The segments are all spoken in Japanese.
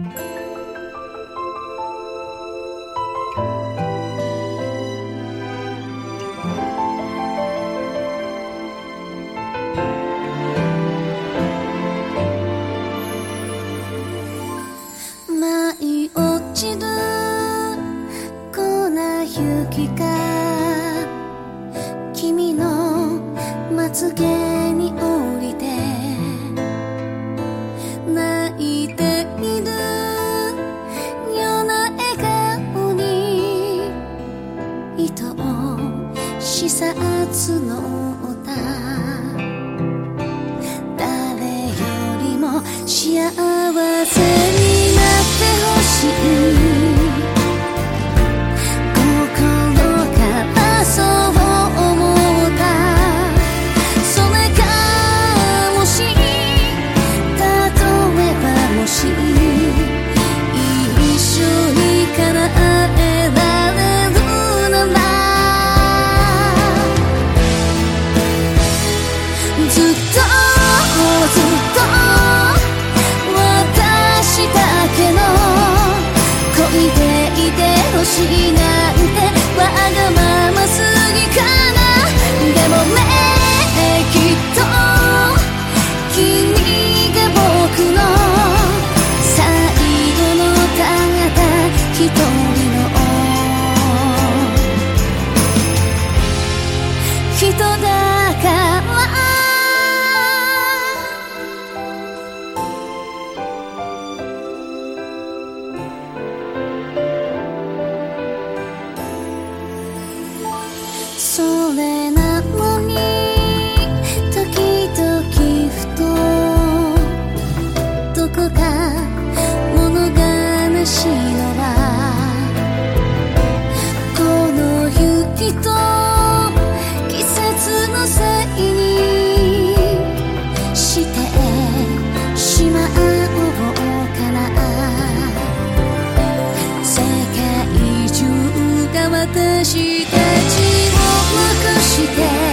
舞い落ちる粉雪かと視察の歌。誰よりも幸せ。それなのに時々ふとどこか物悲しいて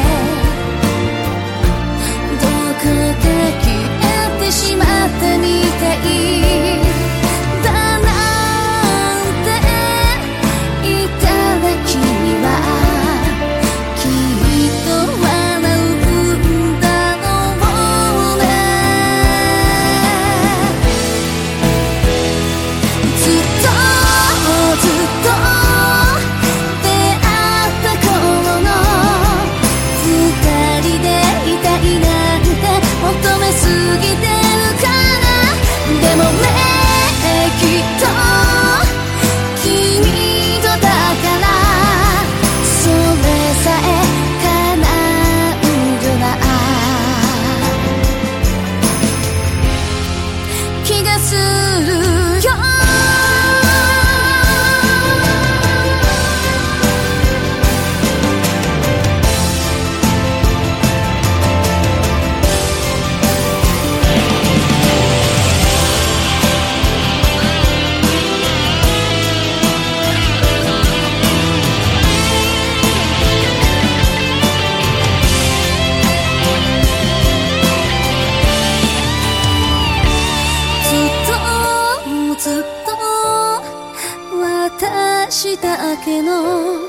したけの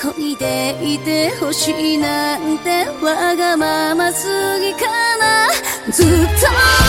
恋でいてほしいなんてわがまますぎかな。ずっと